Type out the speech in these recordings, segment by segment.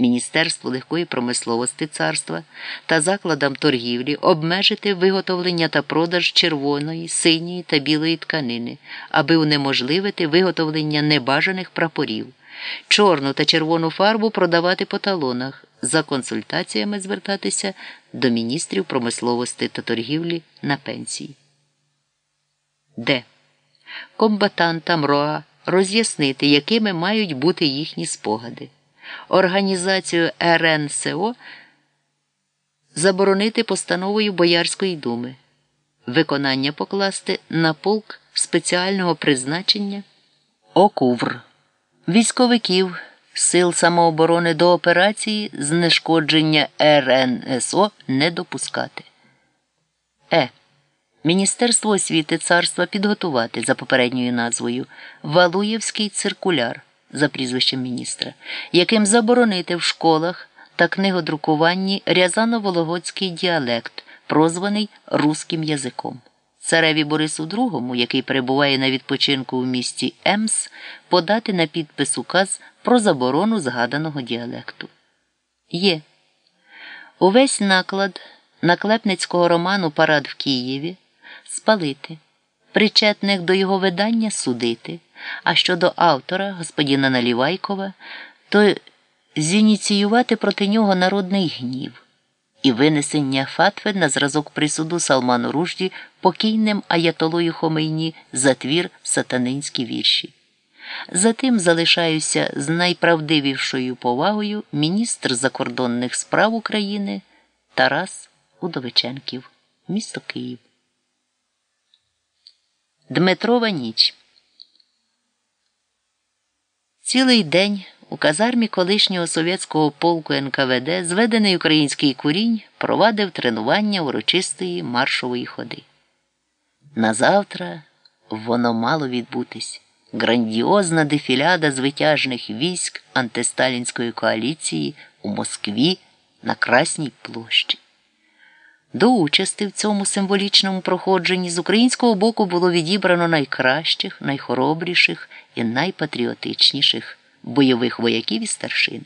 Міністерству легкої промисловості царства та закладам торгівлі обмежити виготовлення та продаж червоної, синьої та білої тканини, аби унеможливити виготовлення небажаних прапорів, чорну та червону фарбу продавати по талонах, за консультаціями звертатися до міністрів промисловості та торгівлі на пенсії. Д. Комбатантам РОА роз'яснити, якими мають бути їхні спогади. Організацію РНСО заборонити постановою Боярської думи, виконання покласти на полк спеціального призначення ОКУВР, військовиків сил самооборони до операції знешкодження РНСО не допускати. Е. Міністерство освіти царства підготувати за попередньою назвою Валуєвський циркуляр за прізвищем міністра, яким заборонити в школах та книгодрукуванні рязано-вологодський діалект, прозваний руським язиком. Цареві Борису II, який перебуває на відпочинку у місті Емс, подати на підпис указ про заборону згаданого діалекту. Є. Увесь наклад наклепницького роману Парад в Києві спалити, причетних до його видання судити, а щодо автора, господіна Налівайкова, то зініціювати проти нього народний гнів і винесення фатви на зразок присуду Салману Ружді покійним аятолою Хомейні за твір сатанинські вірші. Затим залишаюся з найправдивішою повагою міністр закордонних справ України Тарас Удовиченків, місто Київ. Дмитрова ніч. Цілий день у казармі колишнього совєтського полку НКВД зведений український курінь провадив тренування урочистої маршової ходи. Назавтра воно мало відбутись грандіозна дефіляда звитяжних військ антисталінської коаліції у Москві на Красній площі. До участі в цьому символічному проходженні з українського боку було відібрано найкращих, найхоробріших і найпатріотичніших бойових вояків і старшин.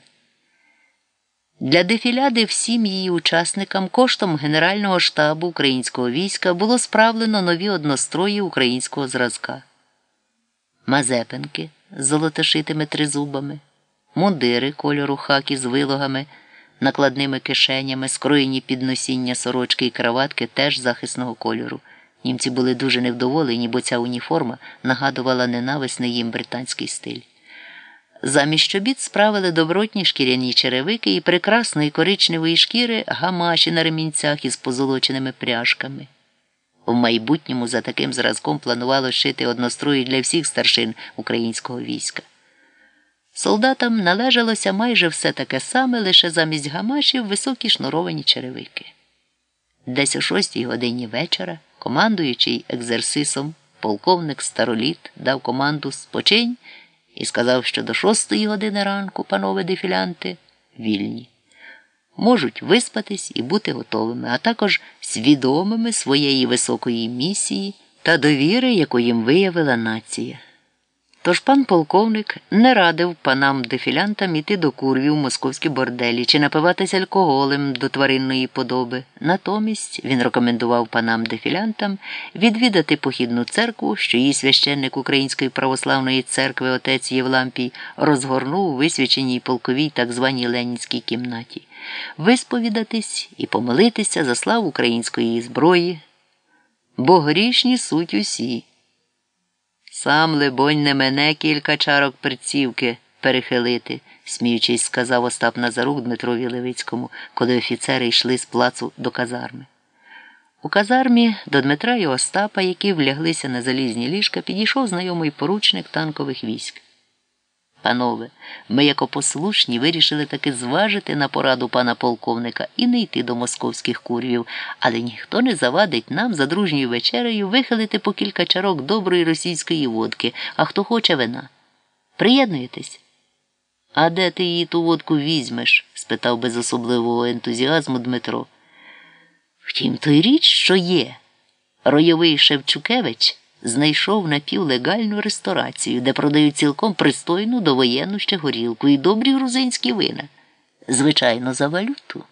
Для дефіляди всім її учасникам коштом Генерального штабу українського війська було справлено нові однострої українського зразка, мазепинки з золотошитими тризубами, мундири кольору хакі з вилогами накладними кишенями, скроєні під носіння сорочки і краватки теж захисного кольору. Німці були дуже невдоволені, бо ця уніформа нагадувала ненависний їм британський стиль. Замість чобіт справили добротні шкіряні черевики і прекрасної коричневої шкіри гамаші на ремінцях із позолоченими пряжками. В майбутньому за таким зразком планувало шити однострої для всіх старшин українського війська. Солдатам належалося майже все таке саме, лише замість гамашів високі шнуровані черевики. Десь о шостій годині вечора, командуючий екзерсисом, полковник староліт дав команду спочинь і сказав, що до шостої години ранку, панове дефілянти, вільні. Можуть виспатись і бути готовими, а також свідомими своєї високої місії та довіри, яку їм виявила нація. Тож пан полковник не радив панам дефілянтам іти до курві у московські борделі чи напиватися алкоголем до тваринної подоби. Натомість він рекомендував панам дефілянтам відвідати похідну церкву, що її священник Української православної церкви отець Євлампій розгорнув у висвяченій полковій так званій Ленінській кімнаті, висповідатись і помолитися за славу української зброї, бо грішні суть усі. Сам, либонь, не мене кілька чарок перцівки перехилити, сміючись, сказав Остап Назарук Дмитрові Левицькому, коли офіцери йшли з плацу до казарми. У казармі до Дмитра і Остапа, які вляглися на залізні ліжка, підійшов знайомий поручник танкових військ. Панове, ми, як послушні, вирішили таки зважити на пораду пана полковника і не йти до московських курвів, але ніхто не завадить нам за дружньою вечерею вихилити по кілька чарок доброї російської водки, а хто хоче вина. Приєднуєтесь? А де ти її ту водку візьмеш? спитав без особливого ентузіазму Дмитро. Втім, той річ, що є. Ройовий Шевчукевич знайшов напівлегальну ресторацію, де продають цілком пристойну довоєнну ще горілку і добрі грузинські вина. Звичайно, за валюту.